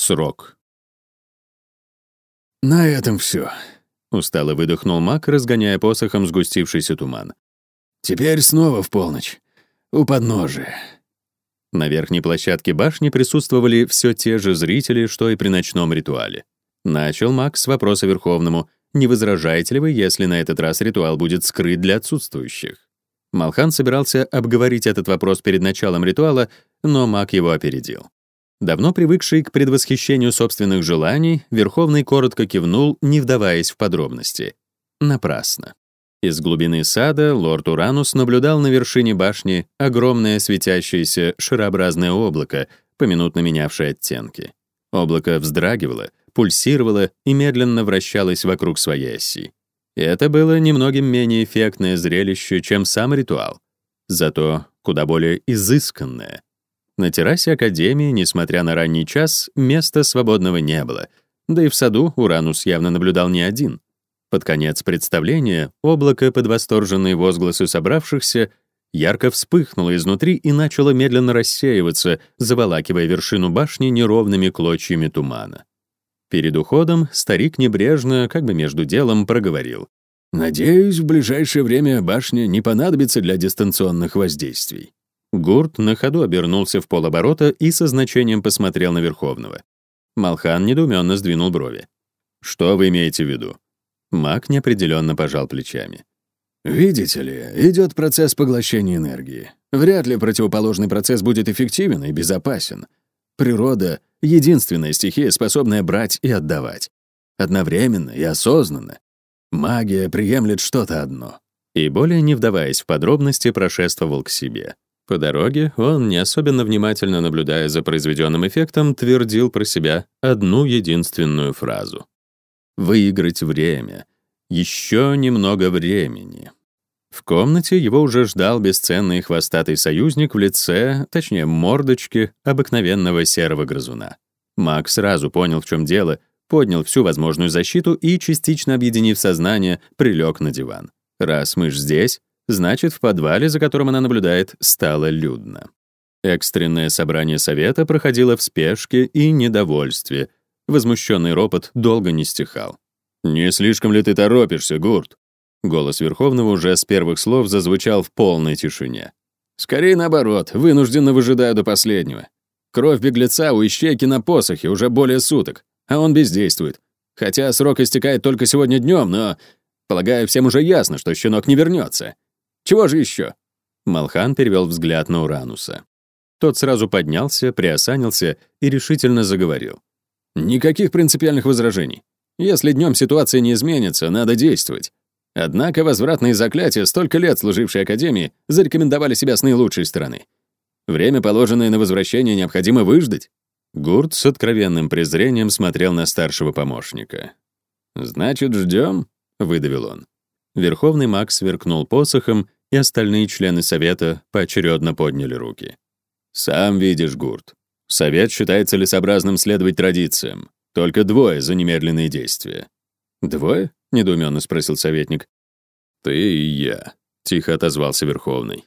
Срок. «На этом все», — устало выдохнул маг, разгоняя посохом сгустившийся туман. «Теперь снова в полночь. У подножия». На верхней площадке башни присутствовали все те же зрители, что и при ночном ритуале. Начал маг с вопроса Верховному, не возражаете ли вы, если на этот раз ритуал будет скрыт для отсутствующих? Малхан собирался обговорить этот вопрос перед началом ритуала, но маг его опередил. Давно привыкший к предвосхищению собственных желаний, Верховный коротко кивнул, не вдаваясь в подробности. Напрасно. Из глубины сада лорд Уранус наблюдал на вершине башни огромное светящееся шарообразное облако, поминутно менявшее оттенки. Облако вздрагивало, пульсировало и медленно вращалось вокруг своей оси. Это было немногим менее эффектное зрелище, чем сам ритуал, зато куда более изысканное — на террасе Академии, несмотря на ранний час, места свободного не было, да и в саду Уранус явно наблюдал не один. Под конец представления облако под восторженные возгласы собравшихся ярко вспыхнуло изнутри и начало медленно рассеиваться, заволакивая вершину башни неровными клочьями тумана. Перед уходом старик небрежно, как бы между делом, проговорил. «Надеюсь, в ближайшее время башня не понадобится для дистанционных воздействий». Гурт на ходу обернулся в полоборота и со значением посмотрел на Верховного. Малхан недоуменно сдвинул брови. «Что вы имеете в виду?» Маг неопределенно пожал плечами. «Видите ли, идет процесс поглощения энергии. Вряд ли противоположный процесс будет эффективен и безопасен. Природа — единственная стихия, способная брать и отдавать. Одновременно и осознанно. Магия приемлет что-то одно». И более не вдаваясь в подробности, прошествовал к себе. По дороге он, не особенно внимательно наблюдая за произведенным эффектом, твердил про себя одну единственную фразу. «Выиграть время. Еще немного времени». В комнате его уже ждал бесценный хвостатый союзник в лице, точнее, мордочке обыкновенного серого грызуна. Мак сразу понял, в чем дело, поднял всю возможную защиту и, частично объединив сознание, прилег на диван. Раз мышь здесь, Значит, в подвале, за которым она наблюдает, стало людно. Экстренное собрание совета проходило в спешке и недовольстве. Возмущенный ропот долго не стихал. «Не слишком ли ты торопишься, Гурт?» Голос Верховного уже с первых слов зазвучал в полной тишине. «Скорее наоборот, вынужденно выжидаю до последнего. Кровь беглеца у ищейки на посохе уже более суток, а он бездействует. Хотя срок истекает только сегодня днем, но, полагаю, всем уже ясно, что щенок не вернется. Чего же еще?» Малхан перевел взгляд на Урануса. Тот сразу поднялся, приосанился и решительно заговорил. «Никаких принципиальных возражений. Если днем ситуация не изменится, надо действовать. Однако возвратные заклятия, столько лет служившие Академии, зарекомендовали себя с наилучшей стороны. Время, положенное на возвращение, необходимо выждать». Гурт с откровенным презрением смотрел на старшего помощника. «Значит, ждем?» — выдавил он. Верховный маг сверкнул посохом и остальные члены Совета поочередно подняли руки. «Сам видишь, Гурт. Совет считает целесообразным следовать традициям. Только двое за немедленные действия». «Двое?» — недоуменно спросил советник. «Ты и я», — тихо отозвался Верховный.